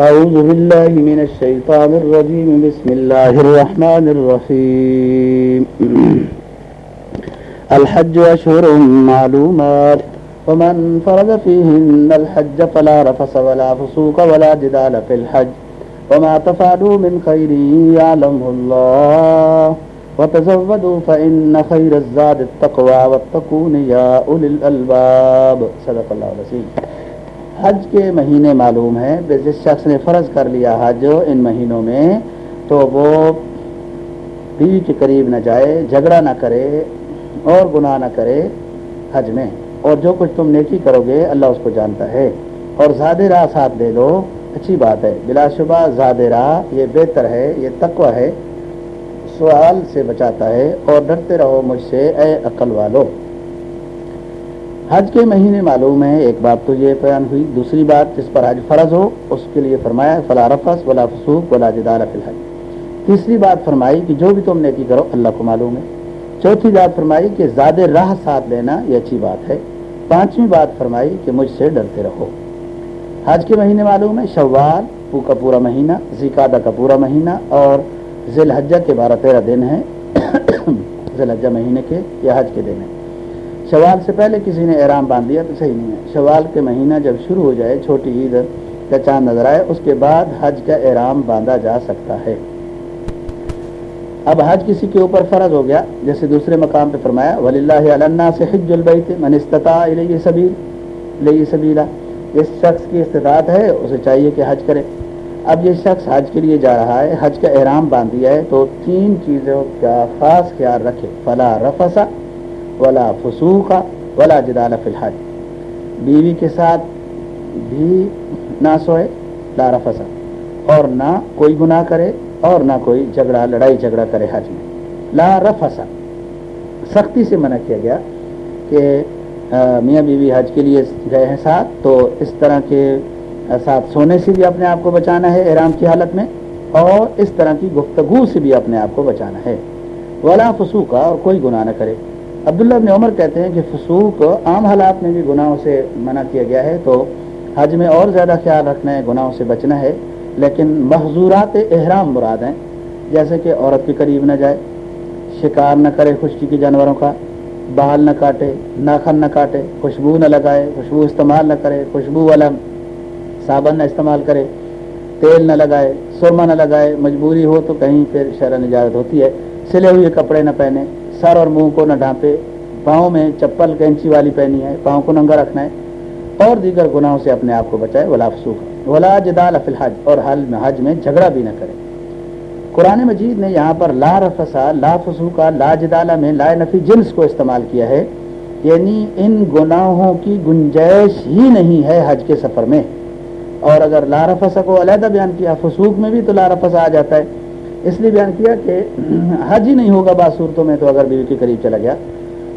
أعوذ بالله من الشيطان الرجيم. بسم الله الرحمن الرحيم. الحج أشهر معلومات. ومن فرض فيهن الحج فلا رفس ولا فسوق ولا جدال في الحج. وما تفعلوا من خير يعلمه الله. وتزودوا فإن خير الزاد التقوى واتقون يا أولي الألباب. صدق الله العظيم. حج کے مہینے معلوم ہیں۔ جس شخص نے فرض کر لیا حج ان مہینوں میں، تو وہ بیوی کے قریب نہ جائے، جھگڑا نہ کرے اور گناہ نہ کرے حج میں۔ اور جو کچھ تم نیکی کرو گے، اللہ اس کو جانتا ہے۔ اور زیادہ راہ ساتھ دے دو، اچھی بات ہے۔ بلا شبہ زیادہ راہ، یہ بہتر ہے، یہ تقوی ہے۔ سوال سے بچاتا ہے اور ڈرتے رہو مجھ سے، اے عقل والو۔ حج کے مہینے معلوم ہے، ایک بات تو یہ بیان ہوئی، دوسری بات جس پر حج فرض ہو، اس کے لیے فرمایا فلا رفس ولا فسوق ولا جدال فی الحج۔ تیسری بات فرمائی کہ جو بھی تم نیکی کرو، اللہ کو معلوم ہے۔ چوتھی بات فرمائی کہ زیادہ راہ ساتھ لینا یہ اچھی بات ہے۔ پانچویں بات فرمائی کہ مجھ سے ڈرتے رہو۔ حج کے مہینے معلوم ہے، شوال پو کا پورا مہینہ زیقادہ کا پورا مہینہ اور ذی الحجہ کے بارہ تیرہ دن ہیں۔ ذی الحجہ مہینے کے یا حج کے دن ہیں۔ شوال سے پہلے کسی نے احرام باندھ دیا تو صحیح نہیں ہے۔ شوال کے مہینہ جب شروع ہو جائے، چھوٹی عید کا چاند نظر آئے، اس کے بعد حج کا احرام باندھا جا سکتا ہے۔ اب حج کسی کے اوپر فرض ہو گیا۔ جیسے دوسرے مقام پہ فرمایا ولی اللہ علّہ سے حج البیت من استطاع الیہ سبیل سبیلا جس شخص کی استطاعت ہے، اسے چاہیے کہ حج کرے۔ اب یہ شخص حج کے لیے جا رہا ہے، حج کا احرام باندھ دیا ہے، تو تین چیزوں کا خاص خیال رکھے۔ فلا رفسا ولا فسوقا ولا جدال فی الحج۔ بیوی کے ساتھ بھی نہ سوئے، لا رفسا۔ اور نہ کوئی گناہ کرے اور نہ کوئی جھگڑا، لڑائی جھگڑا کرے حج میں۔ لا رفسا۔ سختی سے منع کیا گیا کہ میاں بیوی حج کے لیے گئے ہیں ساتھ، تو اس طرح کے ساتھ سونے سے بھی اپنے آپ کو بچانا ہے احرام کی حالت میں، اور اس طرح کی گفتگو سے بھی اپنے آپ کو بچانا ہے۔ ولا فسوقا اور کوئی گناہ نہ کرے۔ عبداللہ ابن عمر کہتے ہیں کہ فسوق عام حالات میں بھی گناہوں سے منع کیا گیا ہے تو حج میں اور زیادہ خیال رکھنا ہے، گناہوں سے بچنا ہے۔ لیکن محضورات احرام مراد ہیں، جیسے کہ عورت کے قریب نہ جائے، شکار نہ کرے خشکی کے جانوروں کا، بال نہ کاٹے، ناخن نہ کاٹے، خوشبو نہ لگائے، خوشبو استعمال نہ کرے، خوشبو والا صابن نہ استعمال کرے، تیل نہ لگائے سرما نہ لگائے، مجبوری ہو تو کہیں پھر شرح اجازت ہوتی ہے۔ سلے ہوئے کپڑے نہ پہنے، سر اور منہ کو نہ ڈھانپے، پاؤں میں چپل کینچی والی پہنی ہے، پاؤں کو ننگا رکھنا ہے، اور دیگر گناہوں سے اپنے آپ کو بچائے، ولا فسوخ ولا جدال فی الحج، اور حل میں، حج میں جھگڑا بھی نہ کرے۔ قرآن مجید نے یہاں پر لا رفسا، لا فسوقا، لا جدالہ میں، لا نفی جنس کو استعمال کیا ہے۔ یعنی ان گناہوں کی گنجائش ہی نہیں ہے حج کے سفر میں۔ اور اگر لا رفسا کو علیحدہ بیان کیا، فسوق میں بھی تو لا رفسا آ جاتا ہے۔ اس لیے بیان کیا کہ حج ہی نہیں ہوگا بعض صورتوں میں تو اگر بیوی کے قریب چلا گیا۔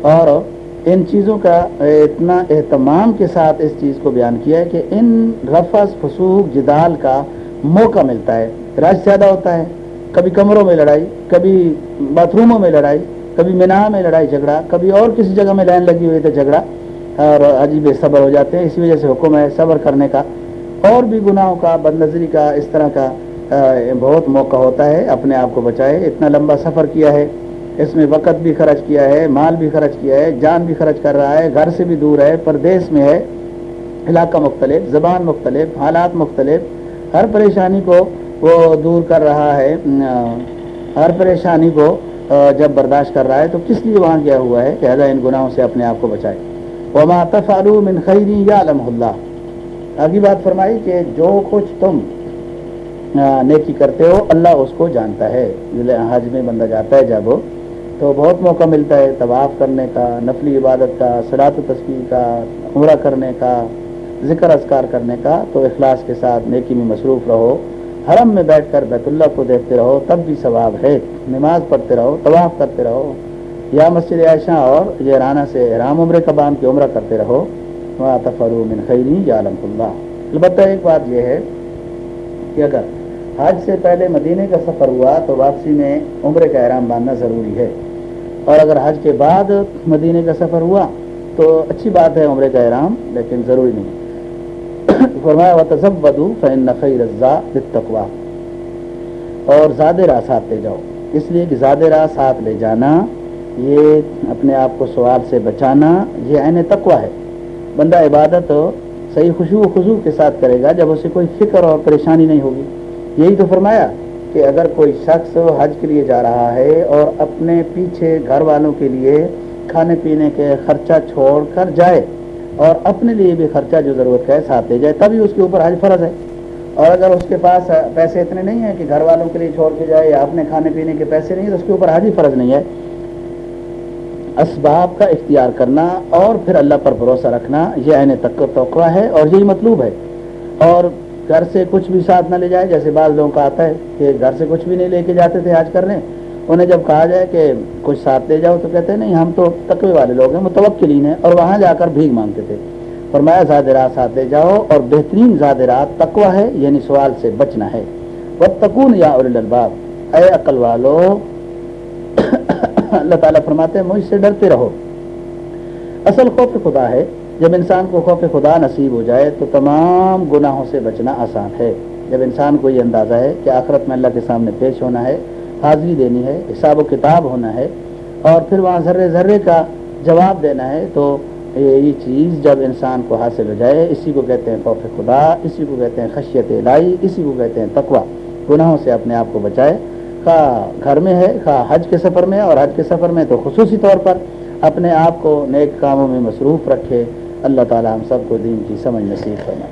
اور ان چیزوں کا اتنا اہتمام کے ساتھ اس چیز کو بیان کیا ہے کہ ان رفس فسوق، جدال کا موقع ملتا ہے۔ رش زیادہ ہوتا ہے۔ کبھی کمروں میں لڑائی، کبھی باتھ روموں میں لڑائی، کبھی مینا میں لڑائی، جھگڑا، کبھی اور کسی جگہ میں لائن لگی ہوئی تو جھگڑا۔ اور عجیب صبر ہو جاتے ہیں۔ اسی وجہ سے حکم ہے صبر کرنے کا۔ اور بھی گناہوں کا بد نظری کا، اس طرح کا بہت موقع ہوتا ہے اپنے آپ کو بچائے۔ اتنا لمبا سفر کیا ہے، اس میں وقت بھی خرچ کیا ہے، مال بھی خرچ کیا ہے، جان بھی خرچ کر رہا ہے، گھر سے بھی دور ہے، پردیس میں ہے، علاقہ مختلف، زبان مختلف، حالات مختلف۔ ہر پریشانی کو وہ دور کر رہا ہے۔ ہر پریشانی کو جب برداشت کر رہا ہے تو کس لیے وہاں گیا ہوا ہے؟ لہٰذا ان گناہوں سے اپنے آپ کو بچائے۔ وما تفعلوا من خیری یا علم اللہ آگی بات فرمائی کہ جو کچھ تم نیکی کرتے ہو، اللہ اس کو جانتا ہے۔ حج میں بندہ جاتا ہے جب، تو بہت موقع ملتا ہے طواف کرنے کا، نفلی عبادت کا سلاط و تصویر کا، عمرہ کرنے کا، ذکر اذکار کرنے کا۔ تو اخلاص کے ساتھ نیکی میں مصروف رہو۔ حرم میں بیٹھ کر بیت اللہ کو دیکھتے رہو، تب بھی ثواب ہے۔ نماز پڑھتے رہو، طواف کرتے رہو۔ یا مسجد عائشہ اور یہ رانا سے رام عمرے کا کی عمرہ کرتے رہو۔ من خیری یا علم اللہ۔ البتہ ایک بات یہ ہے کہ اگر حج سے پہلے مدینے کا سفر ہوا تو واپسی میں عمرے کا احرام باندھنا ضروری ہے۔ اور اگر حج کے بعد مدینے کا سفر ہوا تو اچھی بات ہے عمرے کا احرام، لیکن ضروری نہیں۔ فرمایا و تذب ودو فن نقی رضا تقوا اور زیادہ راہ ساتھ لے جاؤ۔ اس لیے کہ زیادہ راہ ساتھ لے جانا، یہ اپنے آپ کو سوال سے بچانا، یہ عین تقوا ہے۔ بندہ عبادت صحیح خوشو و خضو کے ساتھ کرے گا جب اسے کوئی فکر اور پریشانی نہیں ہوگی۔ یہی تو فرمایا کہ اگر کوئی شخص حج کے لیے جا رہا ہے اور اپنے پیچھے گھر والوں کے لیے کھانے پینے کے خرچہ چھوڑ کر جائے اور اپنے لیے بھی خرچہ جو ضرورت ہے ساتھ لے جائے، تبھی اس کے اوپر حج فرض ہے۔ اور اگر اس کے پاس پیسے اتنے نہیں ہیں کہ گھر والوں کے لیے چھوڑ کے جائے یا اپنے کھانے پینے کے پیسے نہیں تو اس کے اوپر حج ہی فرض نہیں ہے۔ اسباب کا اختیار کرنا اور پھر اللہ پر بھروسہ رکھنا، یہ عین تک توقع ہے اور یہی مطلوب ہے۔ اور گھر سے کچھ بھی ساتھ نہ لے جائے جیسے بعض لوگوں کا آتا ہے کہ گھر سے کچھ بھی نہیں لے کے جاتے تھے آج کرنے انہیں جب کہا جائے کہ کچھ ساتھ لے جاؤ تو کہتے ہیں، نہیں، ہم تو تقوی والے لوگ ہیں متوقلین ہیں، اور وہاں جا کر بھیگ مانگتے تھے۔ فرمایا زادرات ساتھ لے جاؤ، اور بہترین زادرات تقوا ہے یعنی سوال سے بچنا ہے۔ وہ تکون یا الباب اے عقل والو، اللہ تعالیٰ فرماتے ہیں، مجھ سے ڈرتے رہو۔ اصل خوف خدا ہے۔ جب انسان کو خوف خدا نصیب ہو جائے تو تمام گناہوں سے بچنا آسان ہے۔ جب انسان کو یہ اندازہ ہے کہ آخرت میں اللہ کے سامنے پیش ہونا ہے، حاضری دینی ہے، حساب و کتاب ہونا ہے اور پھر وہاں ذرے ذرے کا جواب دینا ہے، تو یہ چیز جب انسان کو حاصل ہو جائے، اسی کو کہتے ہیں خوف خدا، اسی کو کہتے ہیں خشیت لائی اسی کو کہتے ہیں تقوا گناہوں سے اپنے آپ کو بچائے۔ خواہ گھر میں ہے، خواہ حج کے سفر میں اور حج کے سفر میں تو خصوصی طور پر اپنے آپ کو نیک کاموں میں مصروف رکھے۔ اللہ تعالیٰ ہم سب کو دین کی سمجھ نصیب کرنا